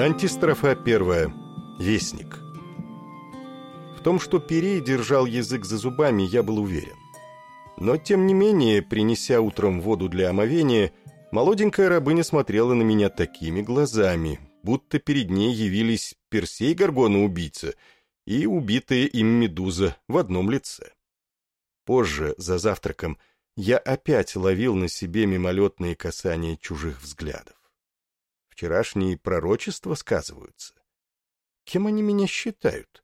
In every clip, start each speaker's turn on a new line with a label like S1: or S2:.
S1: Антистрофа первая. Вестник. В том, что Перей держал язык за зубами, я был уверен. Но, тем не менее, принеся утром воду для омовения, молоденькая рабыня смотрела на меня такими глазами, будто перед ней явились Персей Горгона-убийца и убитая им Медуза в одном лице. Позже, за завтраком, я опять ловил на себе мимолетные касания чужих взглядов. Вчерашние пророчества сказываются. Кем они меня считают?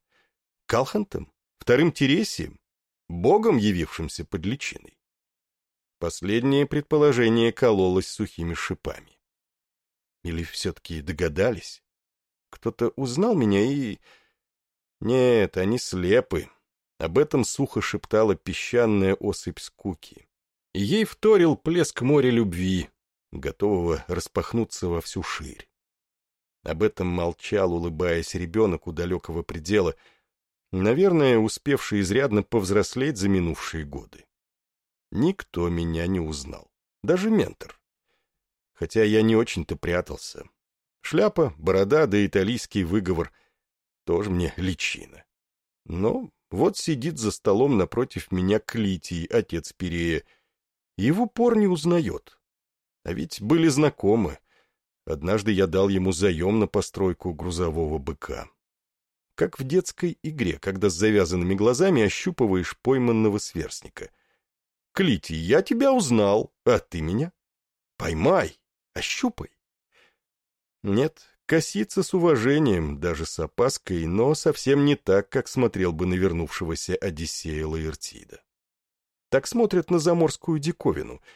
S1: Калхантом? Вторым Тересием? Богом, явившимся под личиной? Последнее предположение кололось сухими шипами. Или все-таки догадались? Кто-то узнал меня и... Нет, они слепы. Об этом сухо шептала песчаная осыпь скуки. Ей вторил плеск моря любви, готового распахнуться во всю ширь. Об этом молчал, улыбаясь ребенок у далекого предела, наверное, успевший изрядно повзрослеть за минувшие годы. Никто меня не узнал, даже ментор. Хотя я не очень-то прятался. Шляпа, борода да итальянский выговор — тоже мне личина. Но вот сидит за столом напротив меня Клитий, отец Перея, и в упор не узнает. А ведь были знакомы. Однажды я дал ему заем на постройку грузового быка. Как в детской игре, когда с завязанными глазами ощупываешь пойманного сверстника. «Клитий, я тебя узнал, а ты меня? Поймай, ощупай». Нет, косится с уважением, даже с опаской, но совсем не так, как смотрел бы на вернувшегося Одиссея Лаэртида. Так смотрят на заморскую диковину —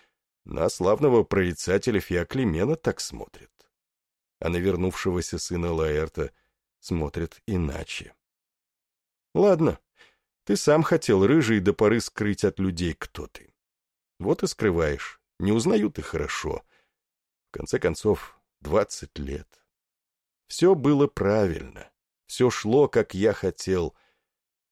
S1: на славного прорицателя Феоклимена так смотрят. А на вернувшегося сына Лаэрта смотрят иначе. Ладно, ты сам хотел рыжий до поры скрыть от людей, кто ты. Вот и скрываешь, не узнают и хорошо. В конце концов, двадцать лет. Все было правильно, все шло, как я хотел,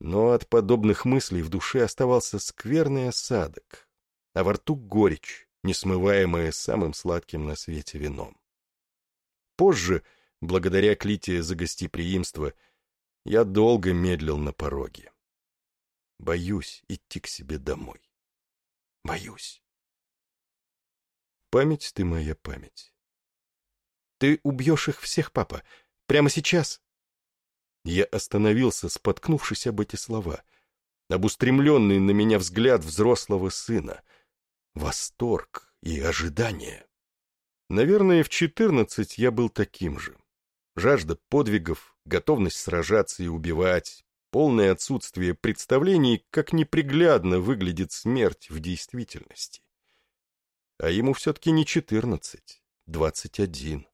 S1: но от подобных мыслей в душе оставался скверный осадок, а во рту горечь несмываемое самым сладким на свете вином. Позже, благодаря Клите за гостеприимство, я долго медлил на пороге. Боюсь идти к себе домой. Боюсь. Память ты моя память. Ты убьешь их всех, папа, прямо сейчас. Я остановился, споткнувшись об эти слова, об устремленный на меня взгляд взрослого сына — восторг и ожидание. Наверное, в четырнадцать я был таким же. Жажда подвигов, готовность сражаться и убивать, полное отсутствие представлений, как неприглядно выглядит смерть в действительности. А ему все-таки не четырнадцать, двадцать один.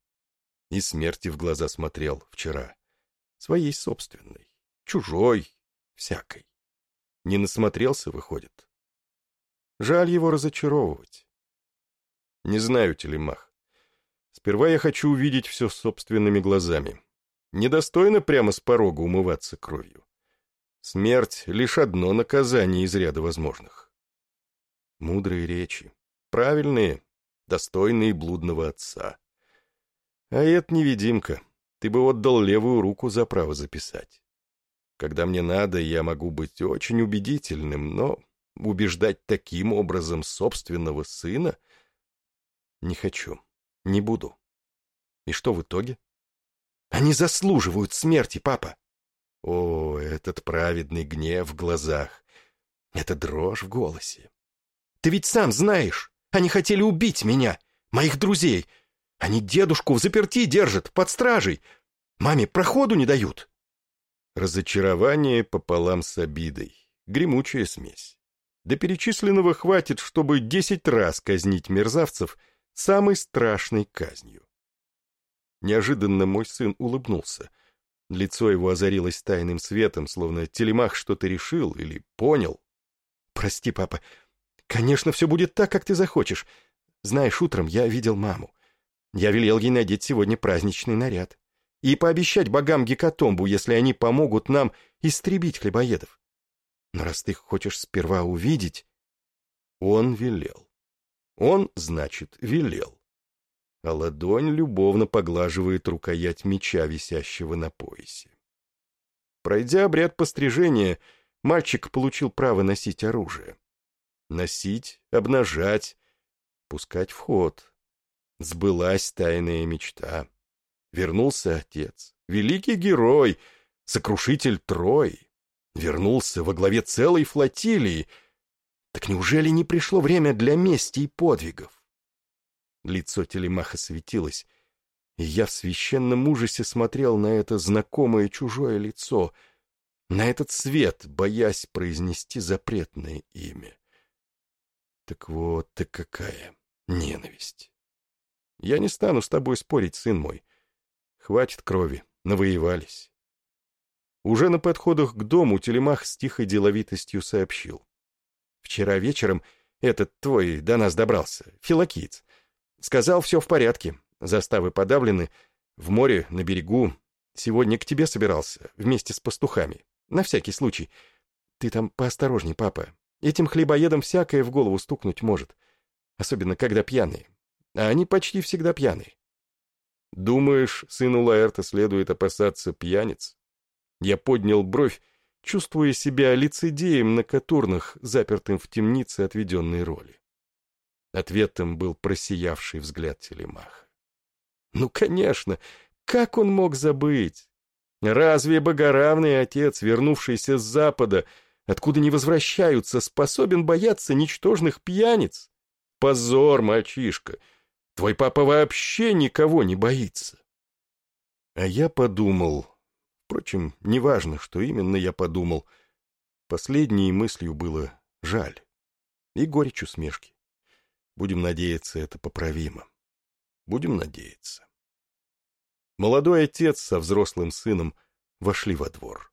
S1: И смерти в глаза смотрел вчера. Своей собственной, чужой, всякой. Не насмотрелся, выходит. Жаль его разочаровывать. Не знаю, Телемах. Сперва я хочу увидеть все собственными глазами. Недостойно прямо с порога умываться кровью. Смерть — лишь одно наказание из ряда возможных. Мудрые речи. Правильные, достойные блудного отца. А это невидимка. Ты бы отдал левую руку за право записать. Когда мне надо, я могу быть очень убедительным, но Убеждать таким образом собственного сына? Не хочу, не буду. И что в итоге? Они заслуживают смерти, папа. О, этот праведный гнев в глазах, эта дрожь в голосе. Ты ведь сам знаешь, они хотели убить меня, моих друзей. Они дедушку в заперти держат, под стражей. Маме проходу не дают. Разочарование пополам с обидой. Гремучая смесь. До перечисленного хватит, чтобы десять раз казнить мерзавцев самой страшной казнью. Неожиданно мой сын улыбнулся. Лицо его озарилось тайным светом, словно телемах что-то решил или понял. «Прости, папа. Конечно, все будет так, как ты захочешь. Знаешь, утром я видел маму. Я велел ей надеть сегодня праздничный наряд. И пообещать богам Гекатомбу, если они помогут нам истребить хлебоедов. Но раз ты хочешь сперва увидеть... Он велел. Он, значит, велел. а ладонь любовно поглаживает рукоять меча, висящего на поясе. Пройдя обряд пострижения, мальчик получил право носить оружие. Носить, обнажать, пускать в ход. Сбылась тайная мечта. Вернулся отец, великий герой, сокрушитель Трой. Вернулся во главе целой флотилии. Так неужели не пришло время для мести и подвигов? Лицо телемаха светилось, и я в священном ужасе смотрел на это знакомое чужое лицо, на этот свет, боясь произнести запретное имя. Так вот ты какая ненависть. Я не стану с тобой спорить, сын мой. Хватит крови, навоевались. Уже на подходах к дому Телемах с тихой деловитостью сообщил. Вчера вечером этот твой до нас добрался, филокиец. Сказал, все в порядке, заставы подавлены, в море, на берегу. Сегодня к тебе собирался, вместе с пастухами. На всякий случай. Ты там поосторожней, папа. Этим хлебоедам всякое в голову стукнуть может. Особенно, когда пьяные. А они почти всегда пьяные. Думаешь, сыну Лаэрта следует опасаться пьяниц? Я поднял бровь, чувствуя себя лицедеем на катурнах, запертым в темнице отведенной роли. Ответом был просиявший взгляд Телемаха. Ну, конечно, как он мог забыть? Разве богоравный отец, вернувшийся с запада, откуда не возвращаются, способен бояться ничтожных пьяниц? Позор, мальчишка! Твой папа вообще никого не боится. А я подумал... Впрочем, неважно, что именно я подумал. Последней мыслью было жаль и горечь усмешки. Будем надеяться, это поправимо. Будем надеяться. Молодой отец со взрослым сыном вошли во двор.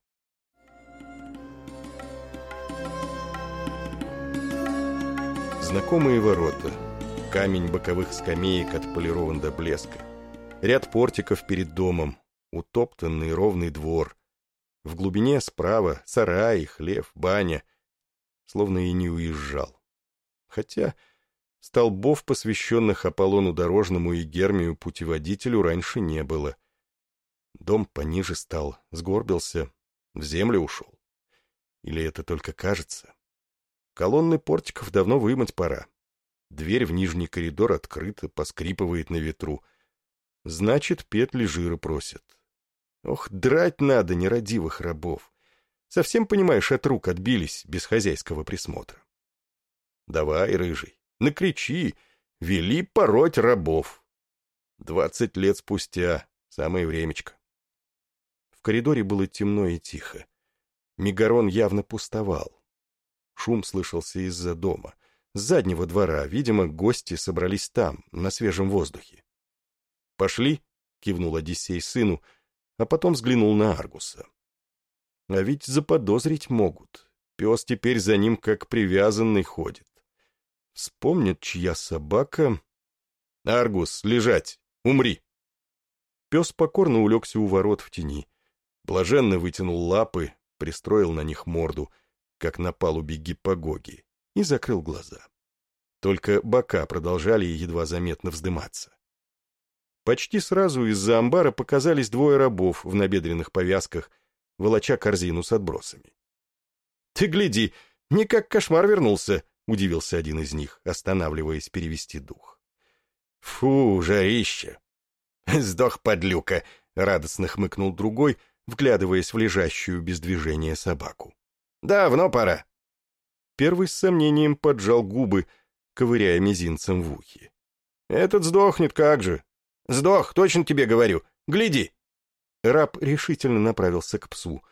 S1: Знакомые ворота. Камень боковых скамеек отполирован до блеска. Ряд портиков перед домом. Утоптанный ровный двор. В глубине справа сарай, хлев, баня. Словно и не уезжал. Хотя Столбов, посвященных Аполлону Дорожному и Гермию Путеводителю, раньше не было. Дом пониже стал, сгорбился, в землю ушел. Или это только кажется? Колонны портиков давно вымыть пора. Дверь в нижний коридор открыта, поскрипывает на ветру. Значит, петли жира просят. Ох, драть надо нерадивых рабов. Совсем, понимаешь, от рук отбились без хозяйского присмотра. Давай, рыжий, накричи, вели пороть рабов. Двадцать лет спустя, самое времечко. В коридоре было темно и тихо. Мегарон явно пустовал. Шум слышался из-за дома. С заднего двора, видимо, гости собрались там, на свежем воздухе. «Пошли», — кивнул Одиссей сыну, а потом взглянул на Аргуса. «А ведь заподозрить могут. Пес теперь за ним как привязанный ходит. Вспомнят, чья собака... «Аргус, лежать! Умри!» Пес покорно улегся у ворот в тени. Блаженно вытянул лапы, пристроил на них морду, как на палубе гиппогоги, и закрыл глаза. Только бока продолжали едва заметно вздыматься. Почти сразу из-за амбара показались двое рабов в набедренных повязках, волоча корзину с отбросами. «Ты гляди, не как кошмар вернулся!» — удивился один из них, останавливаясь перевести дух. «Фу, жарище!» «Сдох подлюка!» — радостно хмыкнул другой, вглядываясь в лежащую без движения собаку. «Давно пора!» Первый с сомнением поджал губы, ковыряя мизинцем в ухе. «Этот сдохнет как же!» «Сдох, точно тебе говорю! Гляди!» Раб решительно направился к псу.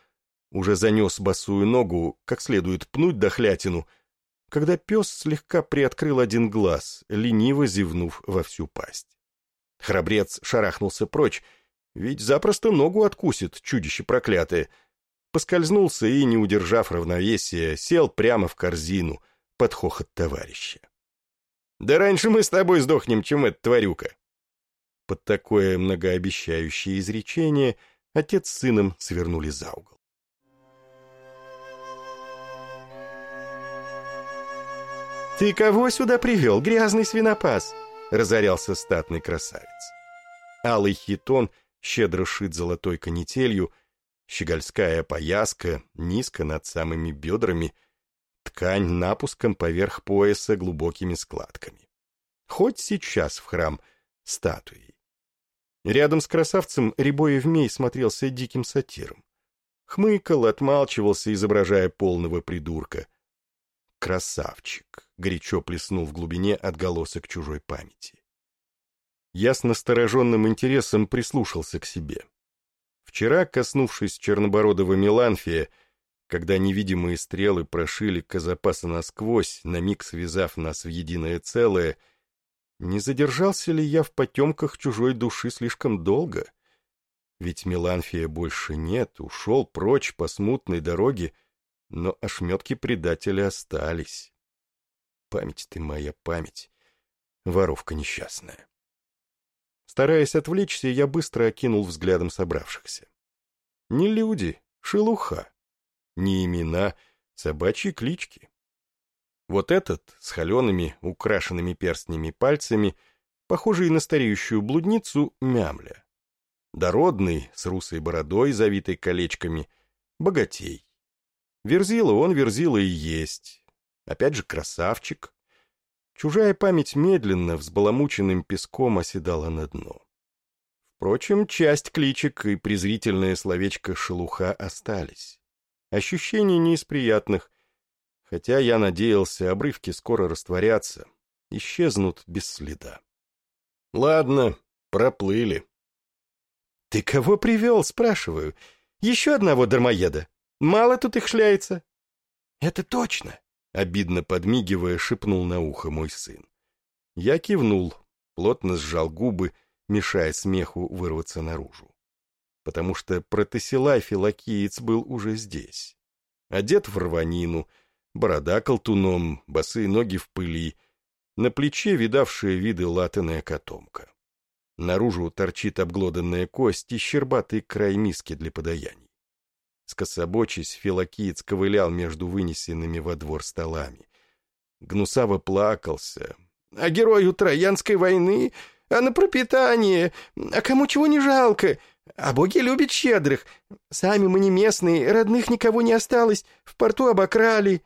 S1: Уже занес босую ногу, как следует пнуть дохлятину — когда пес слегка приоткрыл один глаз, лениво зевнув во всю пасть. Храбрец шарахнулся прочь, ведь запросто ногу откусит, чудище проклятое. Поскользнулся и, не удержав равновесия, сел прямо в корзину под хохот товарища. «Да раньше мы с тобой сдохнем, чем эта тварюка!» Под такое многообещающее изречение отец с сыном свернули за угол.
S2: «Ты кого сюда привел, грязный свинопас?»
S1: разорялся статный красавец. Алый хитон щедро шит золотой канителью, щегольская пояска низко над самыми бедрами, ткань напуском поверх пояса глубокими складками. Хоть сейчас в храм статуей. Рядом с красавцем Рябой Евмей смотрелся диким сатиром. Хмыкал, отмалчивался, изображая полного придурка. «Красавчик!» — горячо плеснул в глубине отголосок чужой памяти. Я с настороженным интересом прислушался к себе. Вчера, коснувшись чернобородого Меланфия, когда невидимые стрелы прошили Казапаса насквозь, на миг связав нас в единое целое, не задержался ли я в потемках чужой души слишком долго? Ведь Меланфия больше нет, ушел прочь по смутной дороге, но ошметки предателя остались. Память ты моя память, воровка несчастная. Стараясь отвлечься, я быстро окинул взглядом собравшихся. Не люди, шелуха. Не имена, собачьи клички. Вот этот, с холеными, украшенными перстнями пальцами, похожий на стареющую блудницу, мямля. Дородный, с русой бородой, завитой колечками, богатей. Верзила он верзила и есть. Опять же красавчик. Чужая память медленно, взбаламученным песком оседала на дно. Впрочем, часть кличек и презрительное словечко «шелуха» остались. Ощущения не из приятных, хотя я надеялся, обрывки скоро растворятся, исчезнут без следа. Ладно, проплыли. «Ты кого привел?» — спрашиваю. «Еще одного дармоеда. Мало тут их шляется». «Это точно», — обидно подмигивая, шепнул на ухо мой сын. Я кивнул, плотно сжал губы, мешая смеху вырваться наружу. Потому что протесилай филокиец был уже здесь. Одет в рванину, борода колтуном, босые ноги в пыли, на плече видавшие виды латаная котомка. Наружу торчит обглоданная кость и щербатый край миски для подаяний. Скособочись, филокиец ковылял между вынесенными во двор столами. Гнусаво плакался. «А герою Троянской войны? А на пропитание? А кому чего не жалко? А боги любят щедрых. Сами мы не местные, родных никого не осталось, в порту обокрали».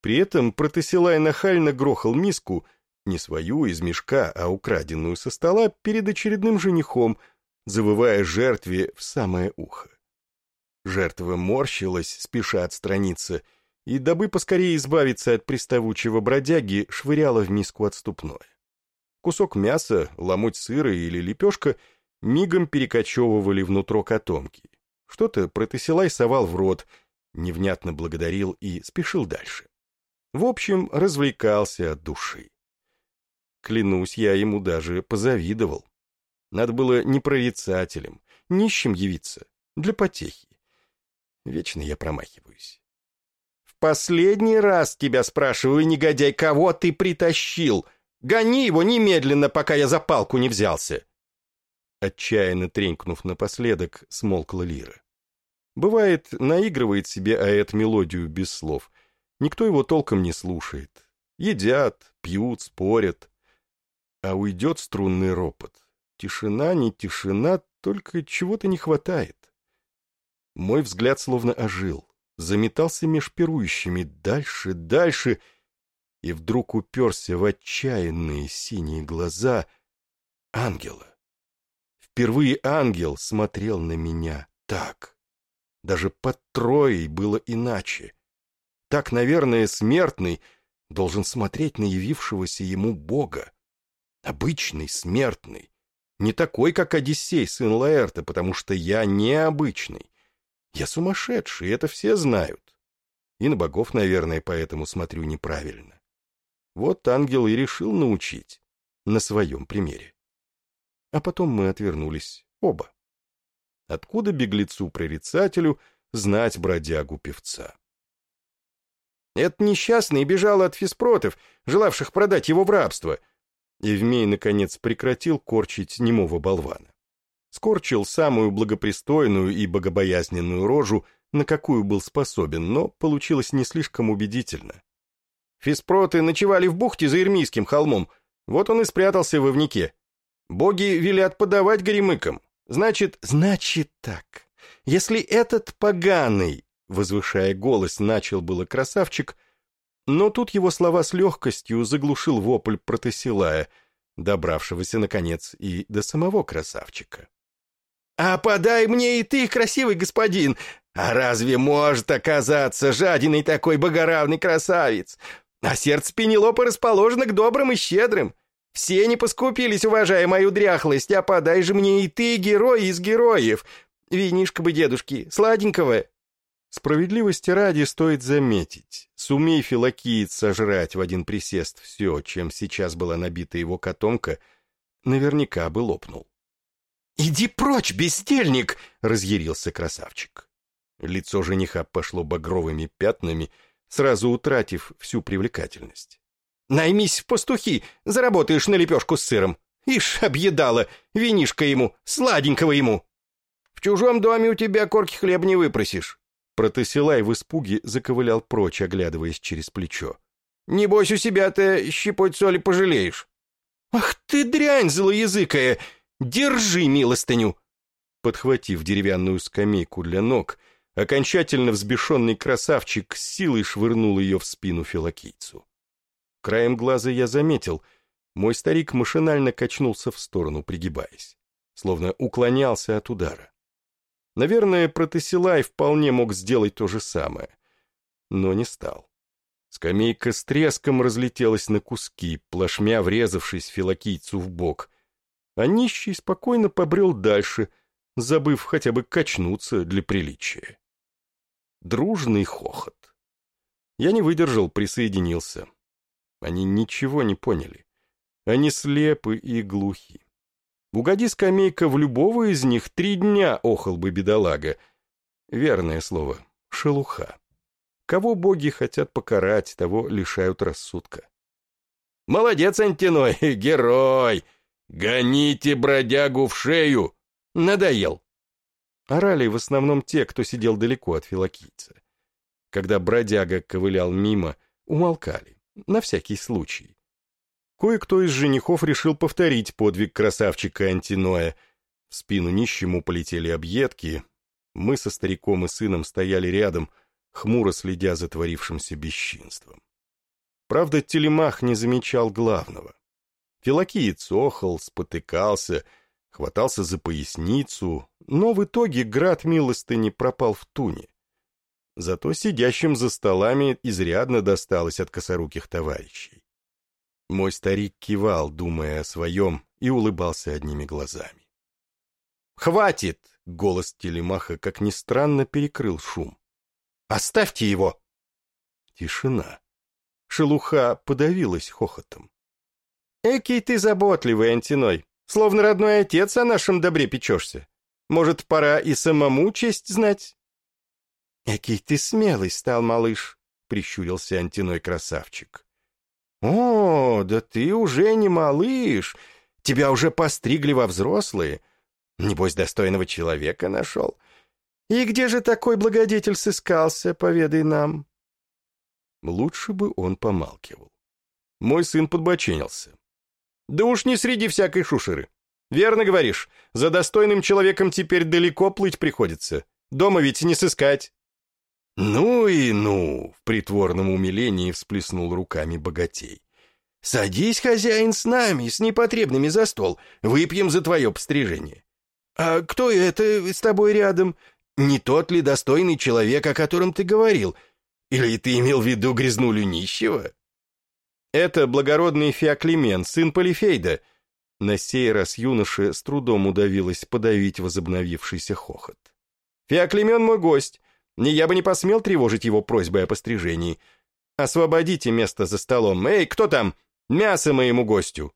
S1: При этом Протесилай нахально грохал миску — не свою из мешка, а украденную со стола перед очередным женихом, завывая жертве в самое ухо. Жертва морщилась, спеша отстраниться, и, дабы поскорее избавиться от приставучего бродяги, швыряла в миску отступное. Кусок мяса, ломоть сыра или лепешка мигом перекочевывали внутрь котомки. Что-то протесилай совал в рот, невнятно благодарил и спешил дальше. В общем, развлекался от души. Клянусь, я ему даже позавидовал. Надо было не прорицателем, нищим явиться, для потехи. Вечно я промахиваюсь. «В последний раз тебя спрашиваю, негодяй, кого ты притащил? Гони его немедленно, пока я за палку не взялся!» Отчаянно тренькнув напоследок, смолкла лира. Бывает, наигрывает себе аэт мелодию без слов. Никто его толком не слушает. Едят, пьют, спорят а уйдет струнный ропот. Тишина, не тишина, только чего-то не хватает. Мой взгляд словно ожил, заметался меж пирующими дальше, дальше, и вдруг уперся в отчаянные синие глаза ангела. Впервые ангел смотрел на меня так. Даже под троей было иначе. Так, наверное, смертный должен смотреть на явившегося ему Бога. Обычный, смертный. Не такой, как Одиссей, сын Лаэрта, потому что я необычный. Я сумасшедший, это все знают. И на богов, наверное, поэтому смотрю неправильно. Вот ангел и решил научить. На своем примере. А потом мы отвернулись оба. Откуда беглецу-прорицателю знать бродягу-певца? Этот несчастный бежал от фиспротов, желавших продать его в рабство — Евмей, наконец, прекратил корчить немого болвана. Скорчил самую благопристойную и богобоязненную рожу, на какую был способен, но получилось не слишком убедительно. Фиспроты ночевали в бухте за Ирмийским холмом. Вот он и спрятался в ивнике. Боги велят подавать горемыкам. Значит, значит так. Если этот поганый, возвышая голос, начал было красавчик, но тут его слова с легкостью заглушил вопль протесилая, добравшегося, наконец, и до самого красавчика. «А подай мне и ты, красивый господин! А разве может оказаться жадиной такой богоравный красавец? А сердце Пенелопы расположено к добрым и щедрым. Все не поскупились, уважая мою дряхлость, а подай же мне и ты, герой из героев. Винишка бы дедушки, сладенького». Справедливости ради стоит заметить, сумей филокиец сожрать в один присест все, чем сейчас была набита его котомка, наверняка бы лопнул. «Иди прочь, бездельник!» — разъярился красавчик. Лицо жениха пошло багровыми пятнами, сразу утратив всю привлекательность. «Наймись в пастухи, заработаешь на лепешку с сыром. Ишь, объедала, винишка ему, сладенького ему!» «В чужом доме у тебя корки хлеб не выпросишь». Протасилай в испуге заковылял прочь, оглядываясь через плечо. «Небось, у себя-то щепоть соли пожалеешь». «Ах ты дрянь злоязыкая! Держи милостыню!» Подхватив деревянную скамейку для ног, окончательно взбешенный красавчик с силой швырнул ее в спину филокийцу. Краем глаза я заметил, мой старик машинально качнулся в сторону, пригибаясь, словно уклонялся от удара. Наверное, Протесилай вполне мог сделать то же самое, но не стал. Скамейка с треском разлетелась на куски, плашмя врезавшись филокийцу в бок, а нищий спокойно побрел дальше, забыв хотя бы качнуться для приличия. Дружный хохот. Я не выдержал, присоединился. Они ничего не поняли. Они слепы и глухи. Угоди скамейка в любого из них, три дня охал бы бедолага. Верное слово — шелуха. Кого боги хотят покарать, того лишают рассудка. «Молодец, Антиной, герой! Гоните бродягу в шею! Надоел!» Орали в основном те, кто сидел далеко от филокийца. Когда бродяга ковылял мимо, умолкали, на всякий случай. Кое-кто из женихов решил повторить подвиг красавчика Антиноя. В спину нищему полетели объедки. Мы со стариком и сыном стояли рядом, хмуро следя за творившимся бесчинством. Правда, Телемах не замечал главного. Филокиец охал, спотыкался, хватался за поясницу, но в итоге град милостыни пропал в туне. Зато сидящим за столами изрядно досталось от косоруких товарищей. Мой старик кивал, думая о своем, и улыбался одними глазами. «Хватит!» — голос телемаха, как ни странно, перекрыл шум. «Оставьте его!» Тишина. Шелуха подавилась хохотом. «Экий ты заботливый, Антиной, словно родной отец о нашем добре печешься. Может, пора и самому честь знать?» «Экий ты смелый стал, малыш», — прищурился Антиной красавчик. «О, да ты уже не малыш! Тебя уже постригли во взрослые. Небось, достойного человека нашел. И где же такой благодетель сыскался, поведай нам?» Лучше бы он помалкивал. Мой сын подбоченился. «Да уж не среди всякой шушеры. Верно говоришь, за достойным человеком теперь далеко плыть приходится. Дома ведь не сыскать». «Ну и ну!» — в притворном умилении всплеснул руками богатей. «Садись, хозяин, с нами, с непотребными за стол. Выпьем за твое пострижение». «А кто это с тобой рядом? Не тот ли достойный человек, о котором ты говорил? Или ты имел в виду грязнулю нищего?» «Это благородный Феоклемен, сын Полифейда». На сей раз юноше с трудом удавилось подавить возобновившийся хохот. «Феоклемен мой гость. Я бы не посмел тревожить его просьбой о пострижении. Освободите место за столом. Эй, кто там? Мясо моему гостю!»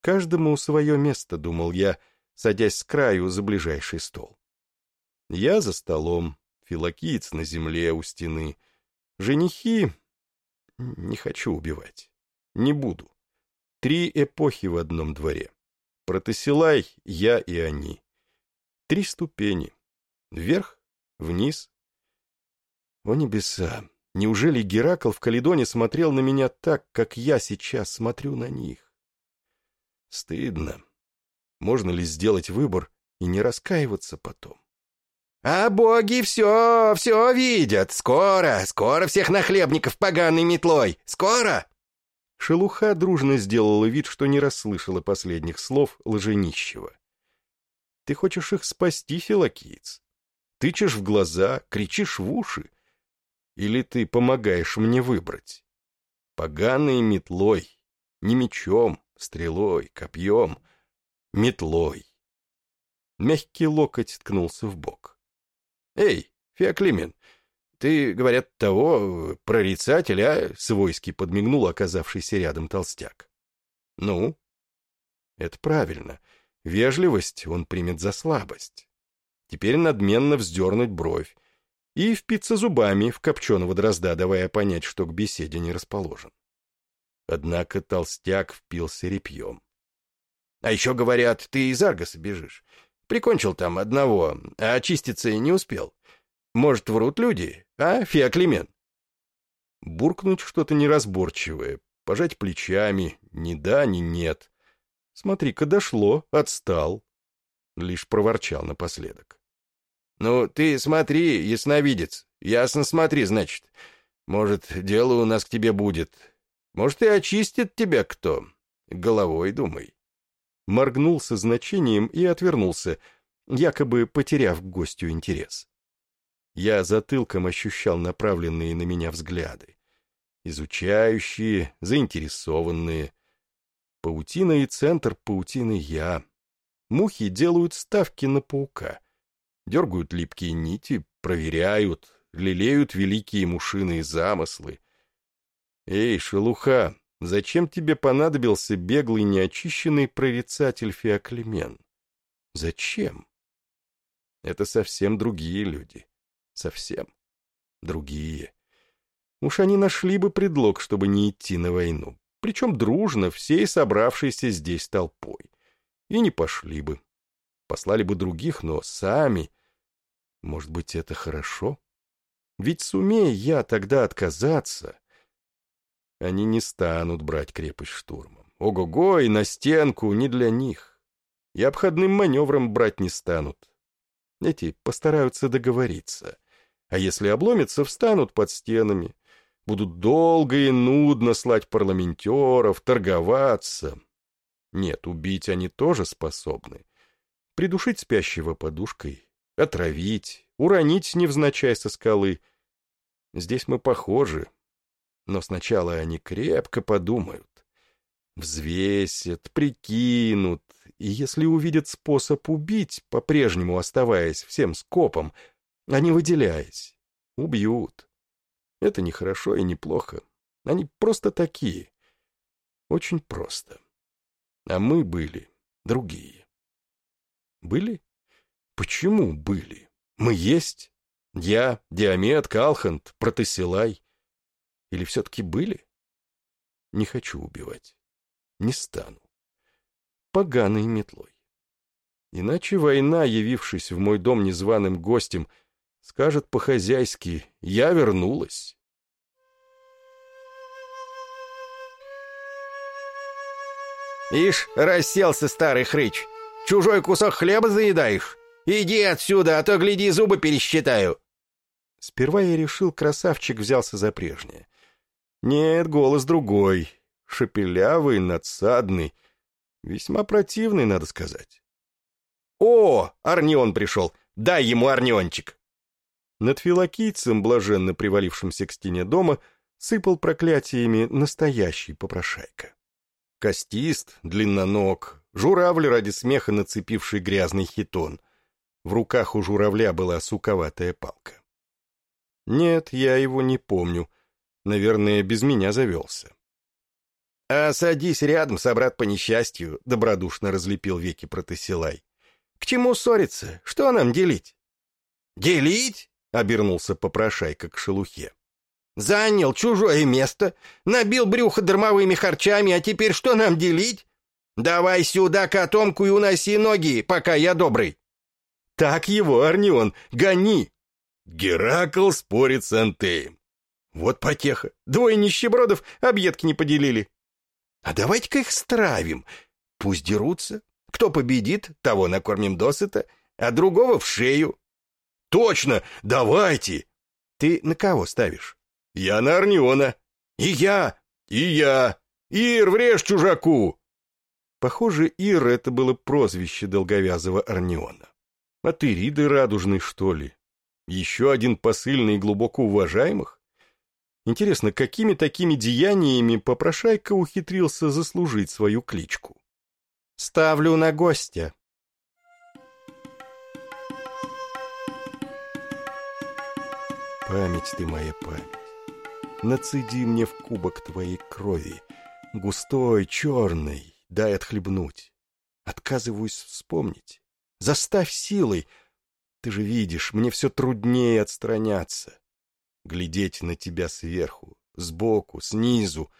S1: Каждому свое место, думал я, садясь с краю за ближайший стол. Я за столом, филокиец на земле у стены. Женихи... Не хочу убивать. Не буду. Три эпохи в одном дворе. Протесилай, я и они. Три ступени. Вверх, вниз. О небеса, Неужели Геракл в Каледоне смотрел на меня так, как я сейчас смотрю на них? Стыдно. Можно ли сделать выбор и не раскаиваться потом?
S2: «А боги все, все видят! Скоро, скоро всех нахлебников поганой метлой! Скоро!»
S1: Шелуха дружно сделала вид, что не расслышала последних слов лженищего. «Ты хочешь их спасти, Филокиец? Тычешь в глаза, кричишь в уши? Или ты помогаешь мне выбрать? Поганой метлой, не мечом, стрелой, копьем, метлой». Мягкий локоть ткнулся в бок. «Эй, Феоклимен, ты, говорят, того, прорицатель, а?» — свойски подмигнул оказавшийся рядом толстяк. «Ну?» «Это правильно. Вежливость он примет за слабость. Теперь надменно вздернуть бровь и впиться зубами в копченого дрозда, давая понять, что к беседе не расположен. Однако толстяк впился репьем.
S2: «А еще, говорят, ты из Аргаса бежишь. Прикончил там одного, а очиститься и не успел. Может, врут люди, а, Феоклимен?»
S1: Буркнуть что-то неразборчивое, пожать плечами, ни да, ни нет. Смотри-ка, дошло, отстал. Лишь проворчал напоследок.
S2: «Ну, ты смотри, ясновидец. Ясно смотри, значит. Может, дело у нас к тебе будет. Может, и очистит тебя кто. Головой думай».
S1: Моргнул со значением и отвернулся, якобы потеряв к гостю интерес. Я затылком ощущал направленные на меня взгляды. Изучающие, заинтересованные. Паутина и центр паутины я. Мухи делают ставки на паука. Дергают липкие нити, проверяют, лелеют великие мушиные замыслы. Эй, шелуха, зачем тебе понадобился беглый неочищенный прорицатель Феоклемен? Зачем? Это совсем другие люди. Совсем. Другие. Уж они нашли бы предлог, чтобы не идти на войну. Причем дружно, всей собравшейся здесь толпой и не пошли бы. Послали бы других, но сами... Может быть, это хорошо? Ведь сумея я тогда отказаться... Они не станут брать крепость штурмом. Ого-го, и на стенку не для них. И обходным маневром брать не станут. Эти постараются договориться. А если обломятся, встанут под стенами. Будут долго и нудно слать парламентеров, торговаться. Нет, убить они тоже способны. Придушить спящего подушкой, отравить, уронить невзначай со скалы. Здесь мы похожи, но сначала они крепко подумают. Взвесят, прикинут, и если увидят способ убить, по-прежнему оставаясь всем скопом, а не выделяясь, убьют. Это не хорошо и не плохо. Они просто такие. Очень просто. А мы были другие. Были? Почему были? Мы есть? Я, Диамет, Калхант, Протесилай. Или все-таки были? Не хочу убивать. Не стану. Поганой метлой. Иначе война, явившись в мой дом незваным гостем, скажет по-хозяйски «Я вернулась».
S2: Ишь, расселся старый хрыч. Чужой кусок хлеба заедаешь? Иди отсюда, а то, гляди, зубы пересчитаю.
S1: Сперва я решил, красавчик взялся за прежнее. Нет, голос другой. Шепелявый, надсадный. Весьма противный, надо сказать.
S2: «О, Арнион пришел! Дай ему Арниончик!»
S1: Над филокийцем, блаженно привалившимся к стене дома, сыпал проклятиями настоящий попрошайка. Костист, длинноног, журавль ради смеха нацепивший грязный хитон. В руках у журавля была суковатая палка. Нет, я его не помню. Наверное, без меня завелся.
S2: — А садись рядом, собрат по несчастью, — добродушно разлепил веки Протесилай. — К чему ссориться? Что нам делить? — Делить? — обернулся попрошайка к шелухе. Занял чужое место, набил брюхо дармовыми харчами, а теперь что нам делить? Давай сюда котомку и уноси ноги, пока я добрый.
S1: Так его, Арнион, гони.
S3: Геракл спорит с Антеем.
S2: Вот потеха. Двое нищебродов объедки не поделили. А давайте-ка их стравим. Пусть дерутся. Кто победит, того накормим досыта, а другого в шею. Точно, давайте. Ты на кого ставишь? Я на Арниона. И я, и я. Ир, врежь чужаку. Похоже, Ир — это было прозвище долговязого Арниона. А ты Риды радужный, что ли? Еще один посыльный глубоко уважаемых? Интересно, какими такими деяниями попрошайка ухитрился заслужить свою кличку? «Ставлю на гостя», Память ты моя память. Нацеди мне в кубок твоей крови, густой, черный, дай отхлебнуть. Отказываюсь вспомнить. Заставь силой. Ты же видишь, мне все труднее отстраняться. Глядеть на тебя сверху, сбоку, снизу.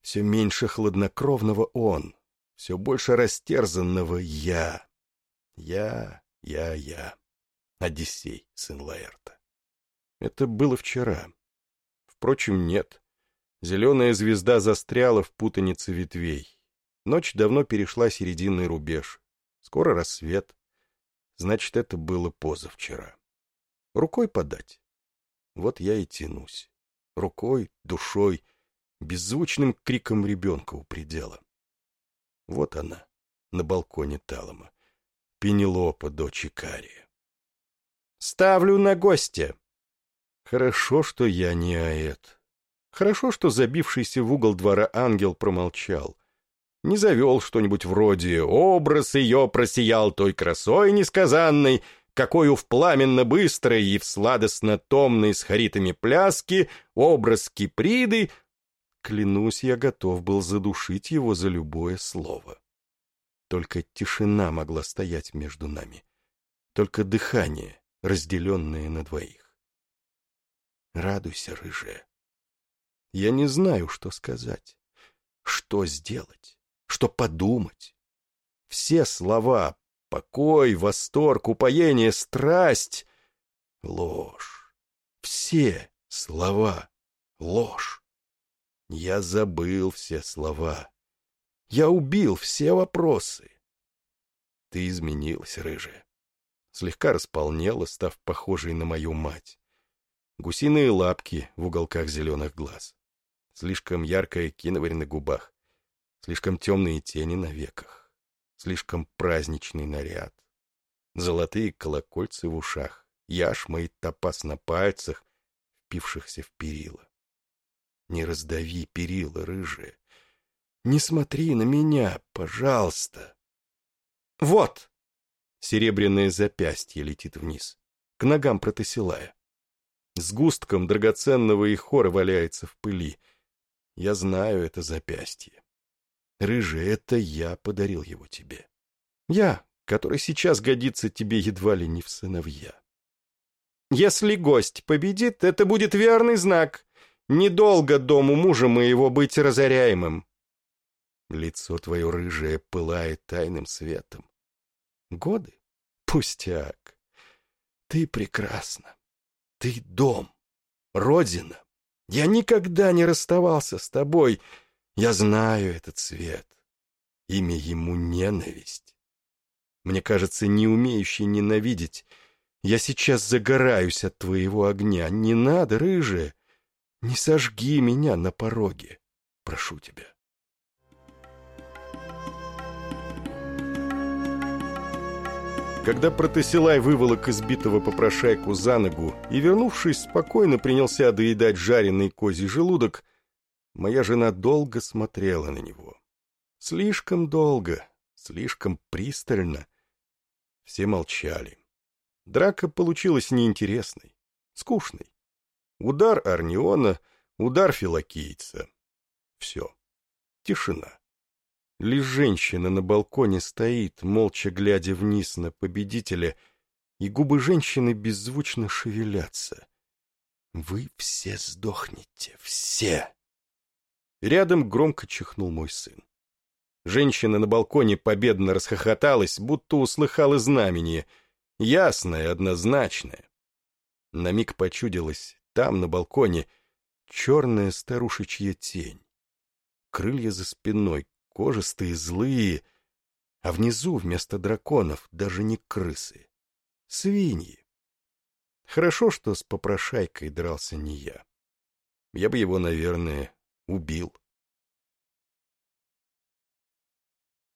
S2: Все меньше хладнокровного он, все больше растерзанного я. Я, я, я. Одиссей, сын Лаэрта. Это было вчера. Впрочем, нет. Зеленая звезда застряла в путанице ветвей. Ночь давно перешла серединный рубеж. Скоро рассвет. Значит, это было позавчера. Рукой подать. Вот я и тянусь. Рукой, душой, беззвучным криком ребенка у предела. Вот она, на балконе Талома. Пенелопа, дочь Икария. «Ставлю на гостя!» Хорошо, что я не аэт. Хорошо, что забившийся в угол двора ангел промолчал. Не завел что-нибудь вроде «Образ ее просиял той красой несказанной», какою в пламенно быстрой и в сладостно-томной с харитами пляски образ Киприды, клянусь, я готов был задушить его за любое слово. Только тишина могла стоять между нами, только дыхание, разделенное на двоих. Радуйся, рыжая. Я не знаю, что сказать, что сделать, что подумать. Все слова — покой, восторг, упоение, страсть — ложь. Все слова — ложь. Я забыл все слова. Я убил все вопросы. Ты изменилась, рыжая. Слегка располнела, став похожей на мою мать гусиные лапки в уголках зеленых глаз, слишком яркая киноварь на губах, слишком темные тени на веках, слишком праздничный наряд, золотые колокольцы в ушах, яшма и топаз на пальцах, впившихся в перила. Не раздави перила, рыжие. Не смотри на меня, пожалуйста. Вот! Серебряное запястье летит вниз, к ногам Протасилая. Сгустком драгоценного и хора валяется в пыли. Я знаю это запястье. Рыжий, это я подарил его тебе. Я, который сейчас годится тебе едва ли не в сыновья. Если гость победит, это будет верный знак. Недолго дому мужа моего быть разоряемым. Лицо твое рыжее пылает тайным светом. Годы? Пустяк. Ты прекрасна. Ты дом, родина. Я никогда не расставался с тобой. Я знаю этот цвет. Имя ему ненависть. Мне кажется, не умеющий ненавидеть, я сейчас загораюсь от твоего огня. Не надо, рыжая, не сожги меня на пороге. Прошу тебя. Когда Протесилай выволок избитого попрошайку за ногу и, вернувшись, спокойно принялся доедать жареный козий желудок, моя жена долго смотрела на него. Слишком долго, слишком пристально. Все молчали. Драка получилась неинтересной, скучной. Удар Арниона, удар Филокийца. Все. Тишина. Лишь женщина на балконе стоит, молча глядя вниз на победителя, и губы женщины беззвучно шевелятся. «Вы все сдохнете, все!» Рядом громко чихнул мой сын. Женщина на балконе победно расхохоталась, будто услыхала знамение, ясное, однозначное. На миг почудилось, там, на балконе,
S1: черная старушечья тень. Крылья за спиной, кожистые, злые, а внизу вместо драконов даже не крысы. Свиньи. Хорошо, что с попрошайкой дрался не я. Я бы его, наверное, убил.